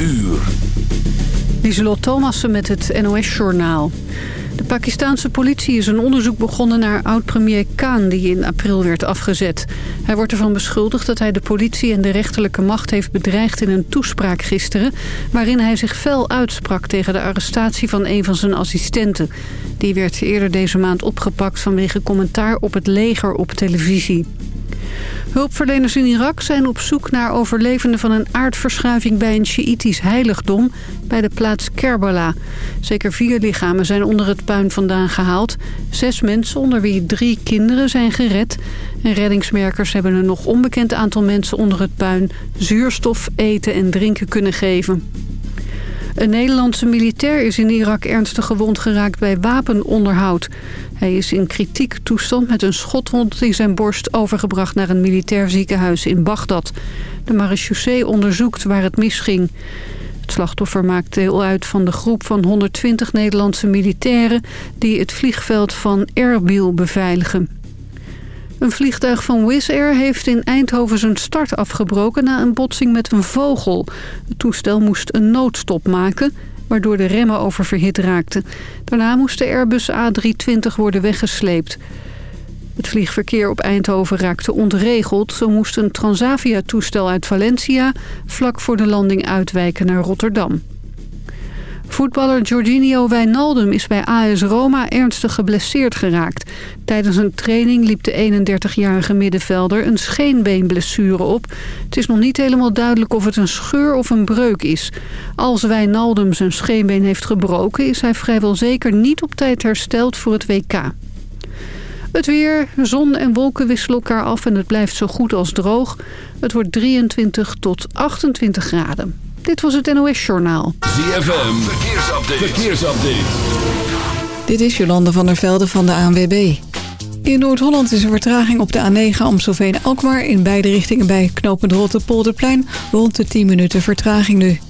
uur. Lieselot Thomassen met het NOS-journaal. De Pakistanse politie is een onderzoek begonnen naar oud-premier Khan... die in april werd afgezet. Hij wordt ervan beschuldigd dat hij de politie en de rechterlijke macht heeft bedreigd... in een toespraak gisteren... waarin hij zich fel uitsprak tegen de arrestatie van een van zijn assistenten. Die werd eerder deze maand opgepakt vanwege commentaar op het leger op televisie. Hulpverleners in Irak zijn op zoek naar overlevenden van een aardverschuiving bij een Sjiïtisch heiligdom bij de plaats Kerbala. Zeker vier lichamen zijn onder het puin vandaan gehaald. Zes mensen, onder wie drie kinderen, zijn gered. En reddingsmerkers hebben een nog onbekend aantal mensen onder het puin zuurstof, eten en drinken kunnen geven. Een Nederlandse militair is in Irak ernstig gewond geraakt bij wapenonderhoud. Hij is in kritiek toestand met een schotwond in zijn borst overgebracht naar een militair ziekenhuis in Bagdad. De marechaussee onderzoekt waar het misging. Het slachtoffer maakt deel uit van de groep van 120 Nederlandse militairen... die het vliegveld van Erbil beveiligen. Een vliegtuig van Wizz Air heeft in Eindhoven zijn start afgebroken... na een botsing met een vogel. Het toestel moest een noodstop maken waardoor de remmen oververhit raakten. Daarna moest de Airbus A320 worden weggesleept. Het vliegverkeer op Eindhoven raakte ontregeld. Zo moest een Transavia-toestel uit Valencia vlak voor de landing uitwijken naar Rotterdam. Voetballer Jorginho Wijnaldum is bij AS Roma ernstig geblesseerd geraakt. Tijdens een training liep de 31-jarige middenvelder een scheenbeenblessure op. Het is nog niet helemaal duidelijk of het een scheur of een breuk is. Als Wijnaldum zijn scheenbeen heeft gebroken... is hij vrijwel zeker niet op tijd hersteld voor het WK. Het weer, zon en wolken wisselen elkaar af en het blijft zo goed als droog. Het wordt 23 tot 28 graden. Dit was het NOS Journaal. ZFM, verkeersupdate. verkeersupdate. Dit is Jolande van der Velde van de ANWB. In Noord-Holland is er vertraging op de A9 Amstelveen-Alkmaar... in beide richtingen bij knooppunt Rottepolderplein... rond de 10 minuten vertraging nu.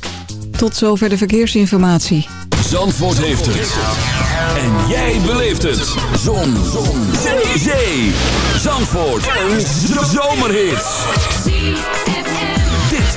Tot zover de verkeersinformatie. Zandvoort heeft het. En jij beleeft het. Zon. Zon. Zee. Zee. Zandvoort. Een zomerhit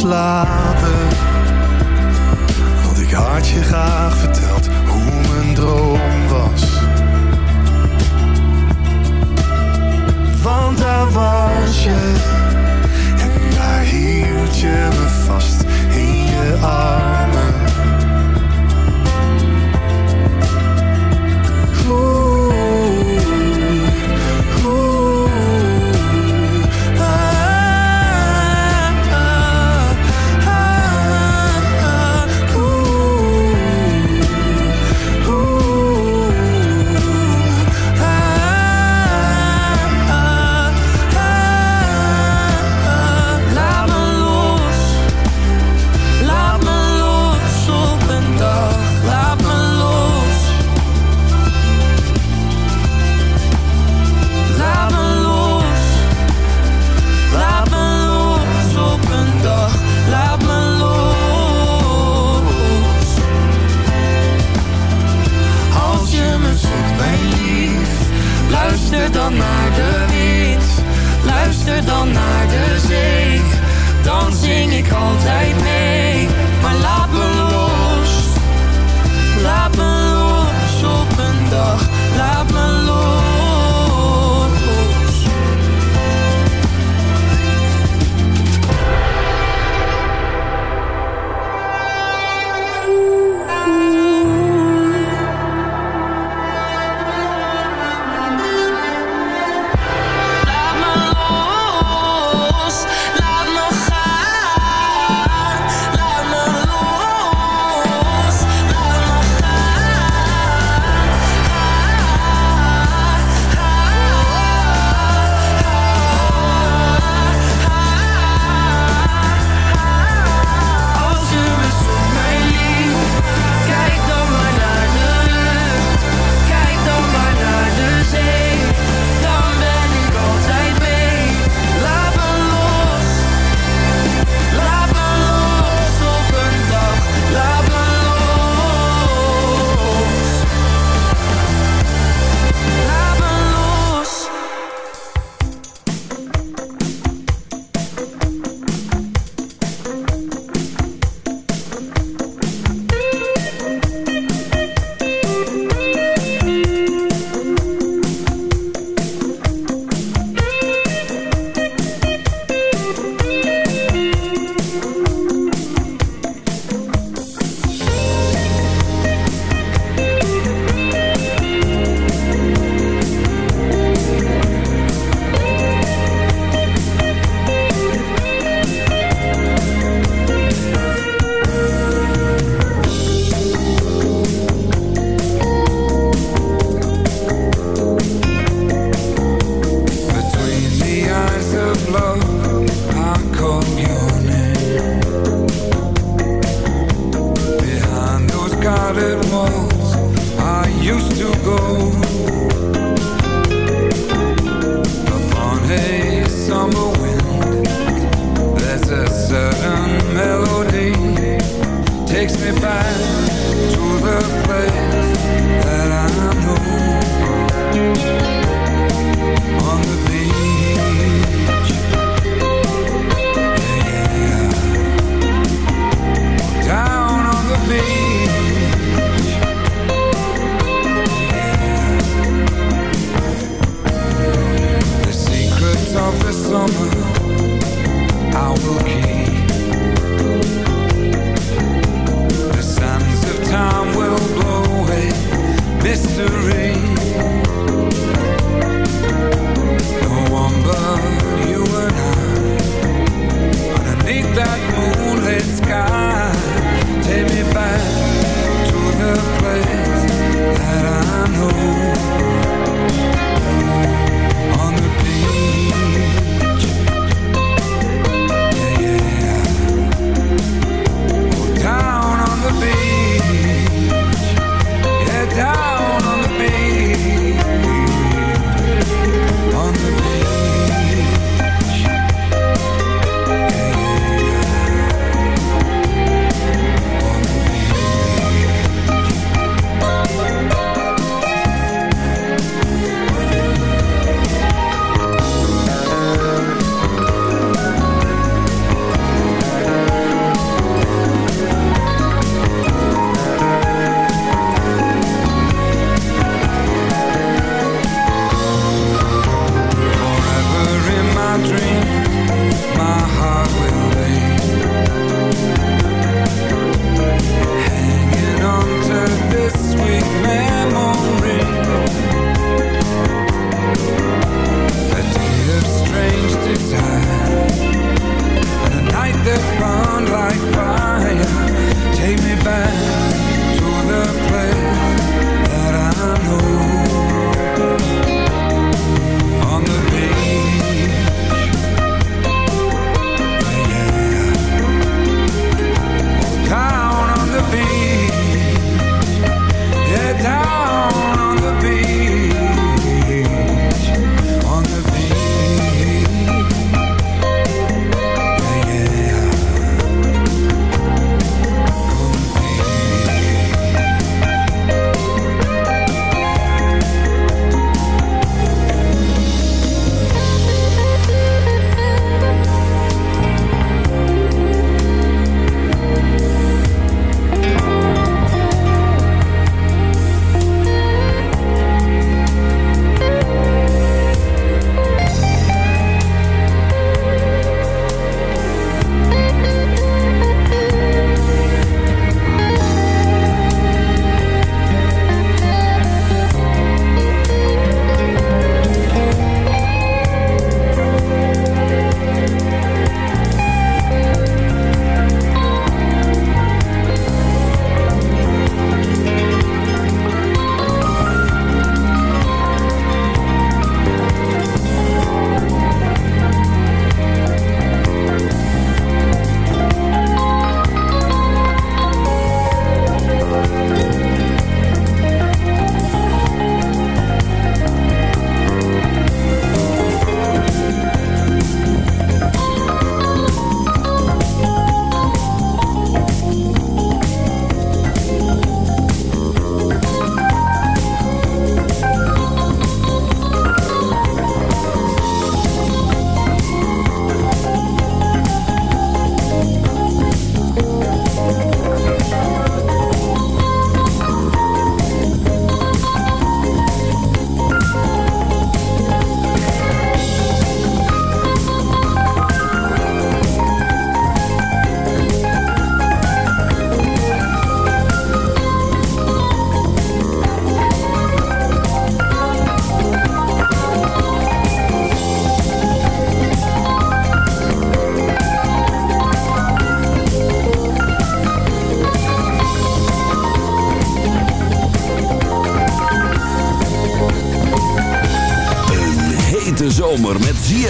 Slapen. Want ik had je graag verteld hoe mijn droom was. Want daar was je. En daar hield je me vast in je armen. cold.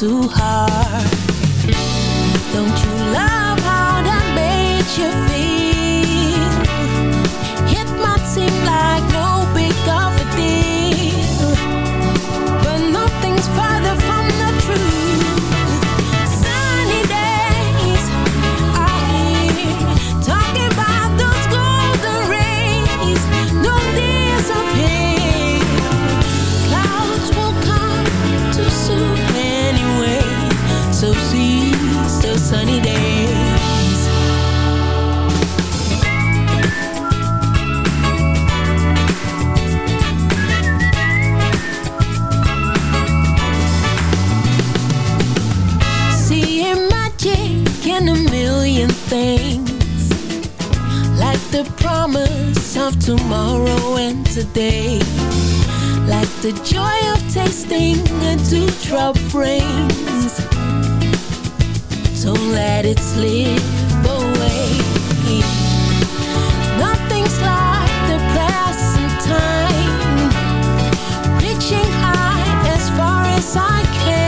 Too hard. And today Like the joy of tasting a dewdrop brings. Don't let it slip away. Nothing's like the present time. Reaching high as far as I can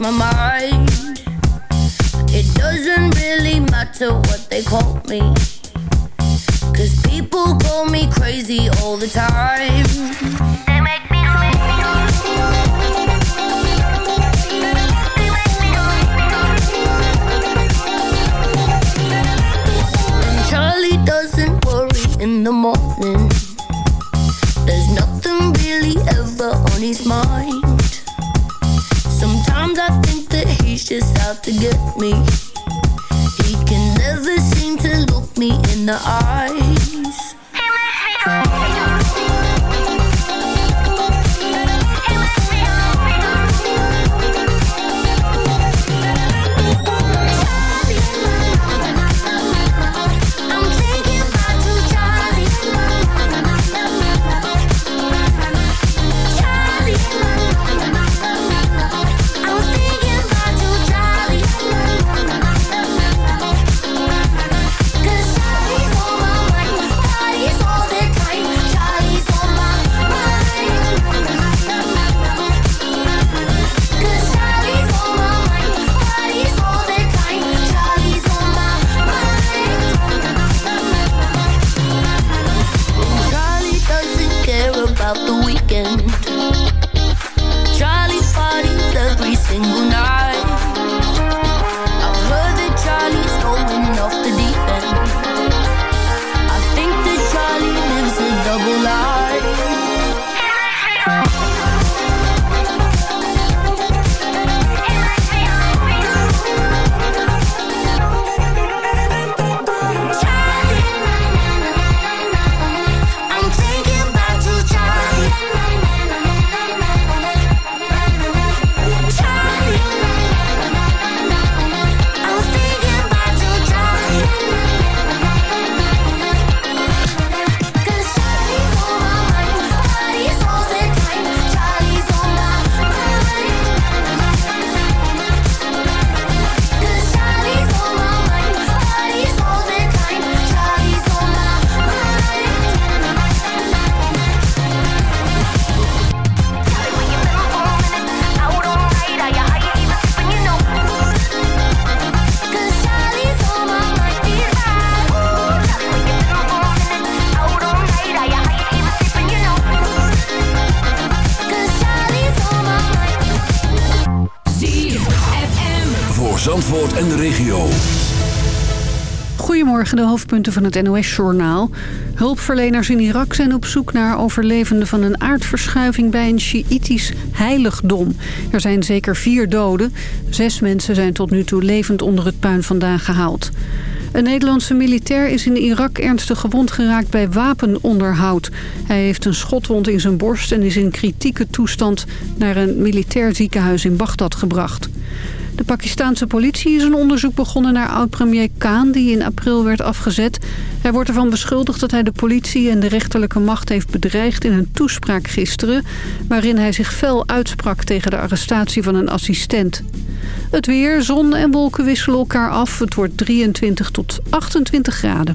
My mind. It doesn't really matter what they call me. En de regio. Goedemorgen, de hoofdpunten van het NOS-journaal. Hulpverleners in Irak zijn op zoek naar overlevenden van een aardverschuiving bij een Sjiïtisch heiligdom. Er zijn zeker vier doden. Zes mensen zijn tot nu toe levend onder het puin vandaan gehaald. Een Nederlandse militair is in Irak ernstig gewond geraakt bij wapenonderhoud. Hij heeft een schotwond in zijn borst en is in kritieke toestand naar een militair ziekenhuis in Bagdad gebracht. De Pakistanse politie is een onderzoek begonnen naar oud-premier Khan... die in april werd afgezet. Hij wordt ervan beschuldigd dat hij de politie en de rechterlijke macht heeft bedreigd... in een toespraak gisteren... waarin hij zich fel uitsprak tegen de arrestatie van een assistent. Het weer, zon en wolken wisselen elkaar af. Het wordt 23 tot 28 graden.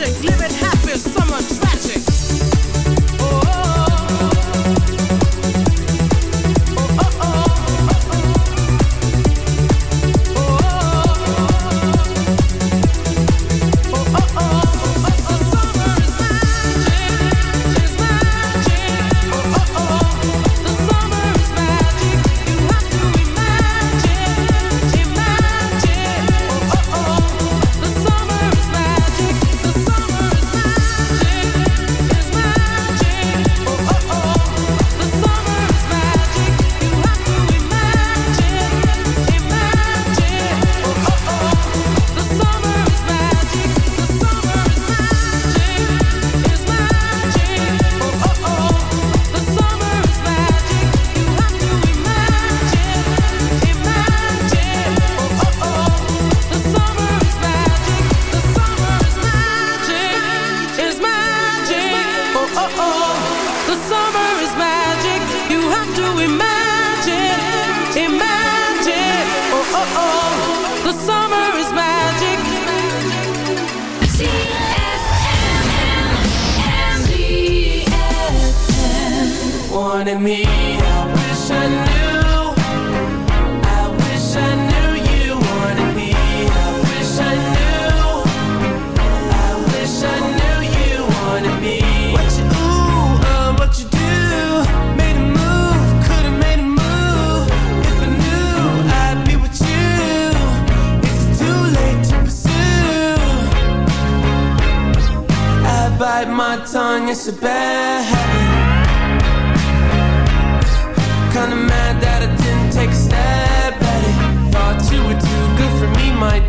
shake.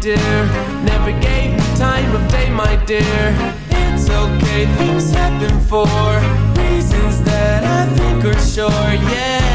Dear. Never gave me time of day, my dear. It's okay, things happen for reasons that I think are sure. Yeah,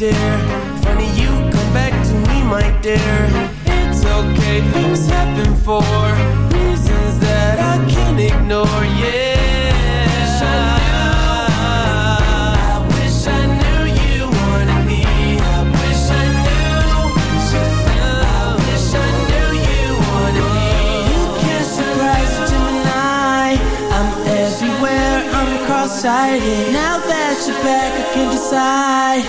dear. Funny you come back to me, my dear. It's okay, things happen for reasons that I can't ignore. Yeah. I wish I knew you wanted me. I wish I knew. I wish I knew you wanted me. You can't surprise Gemini. I'm everywhere, I'm cross-sighted. Now that you're back, I can decide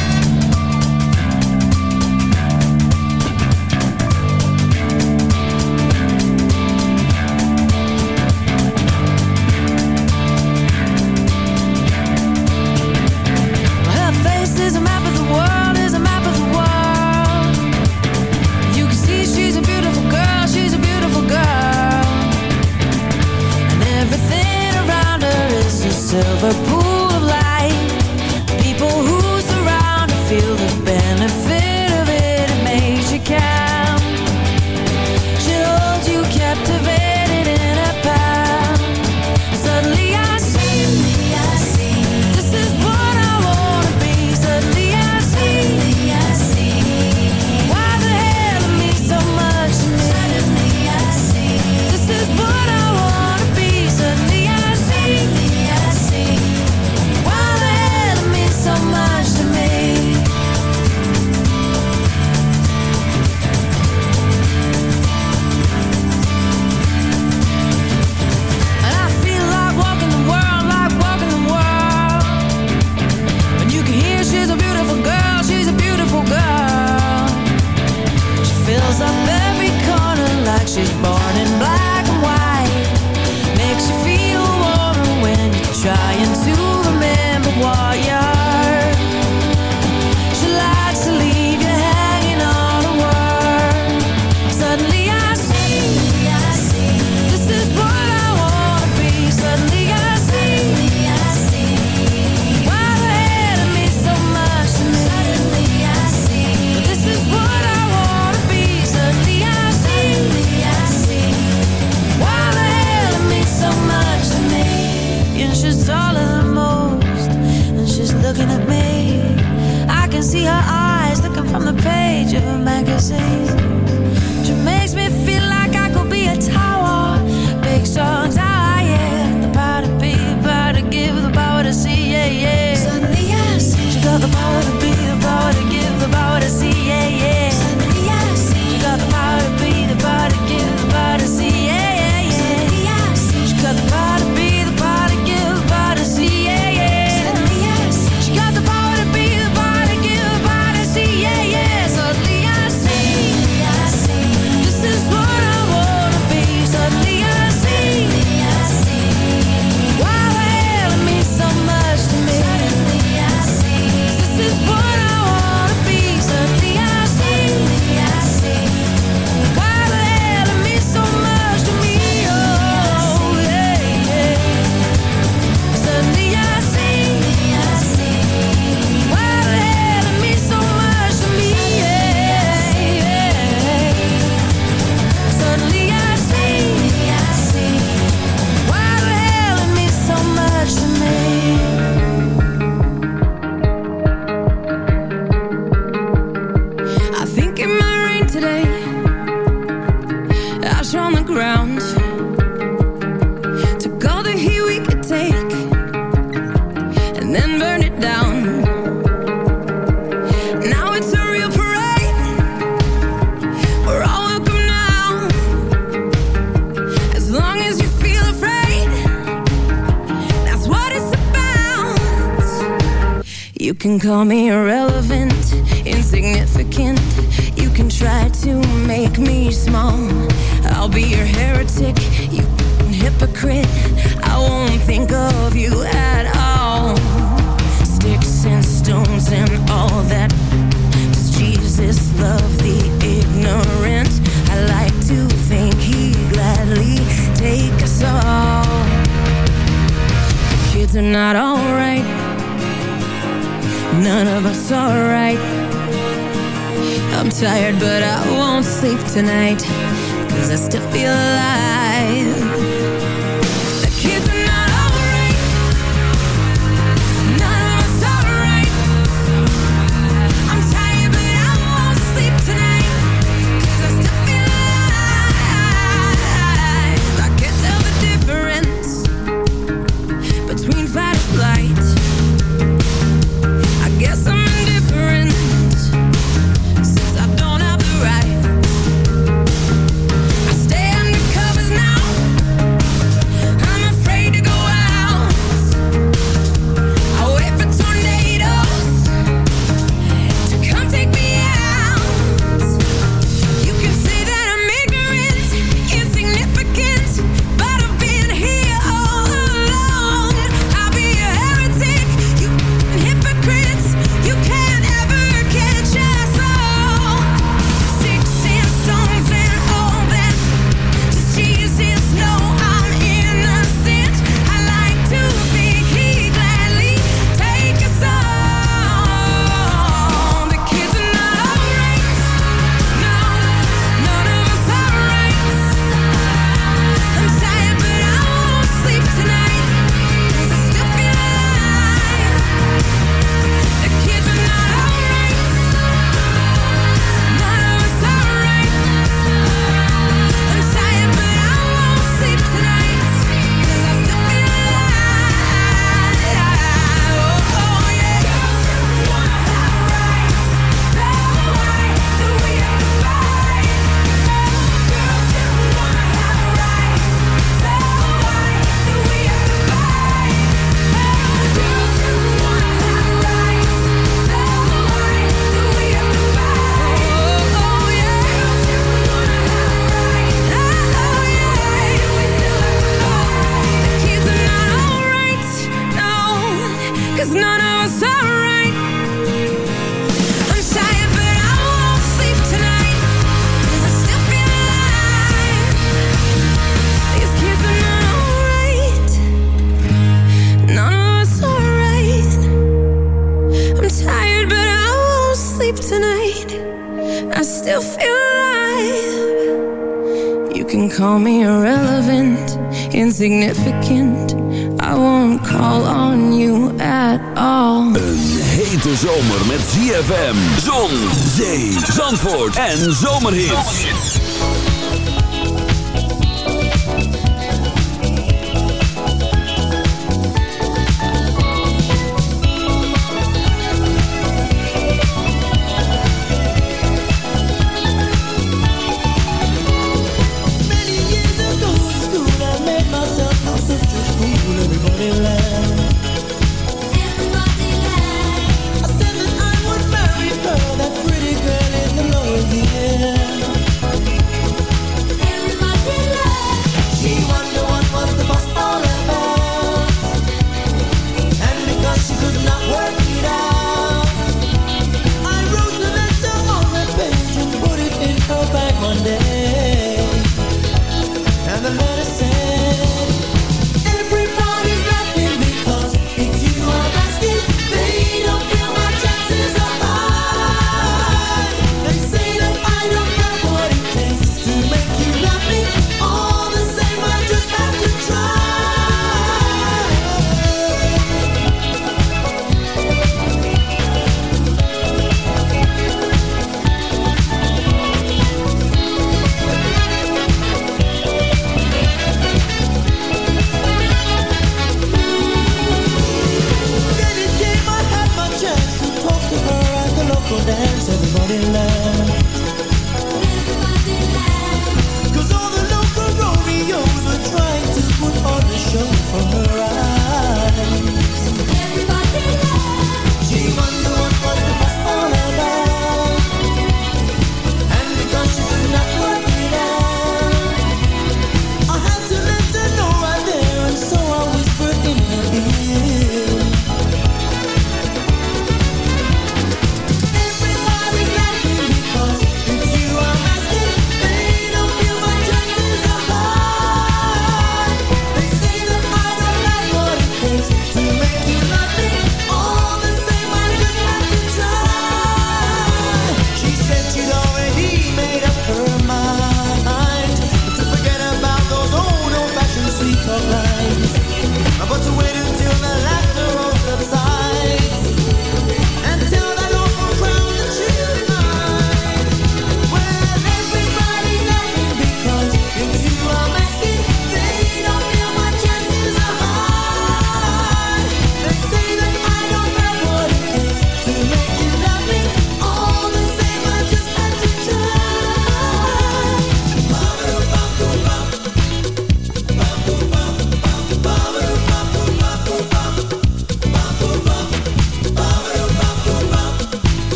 Tonight. Cause I still feel alive. En zomerhits.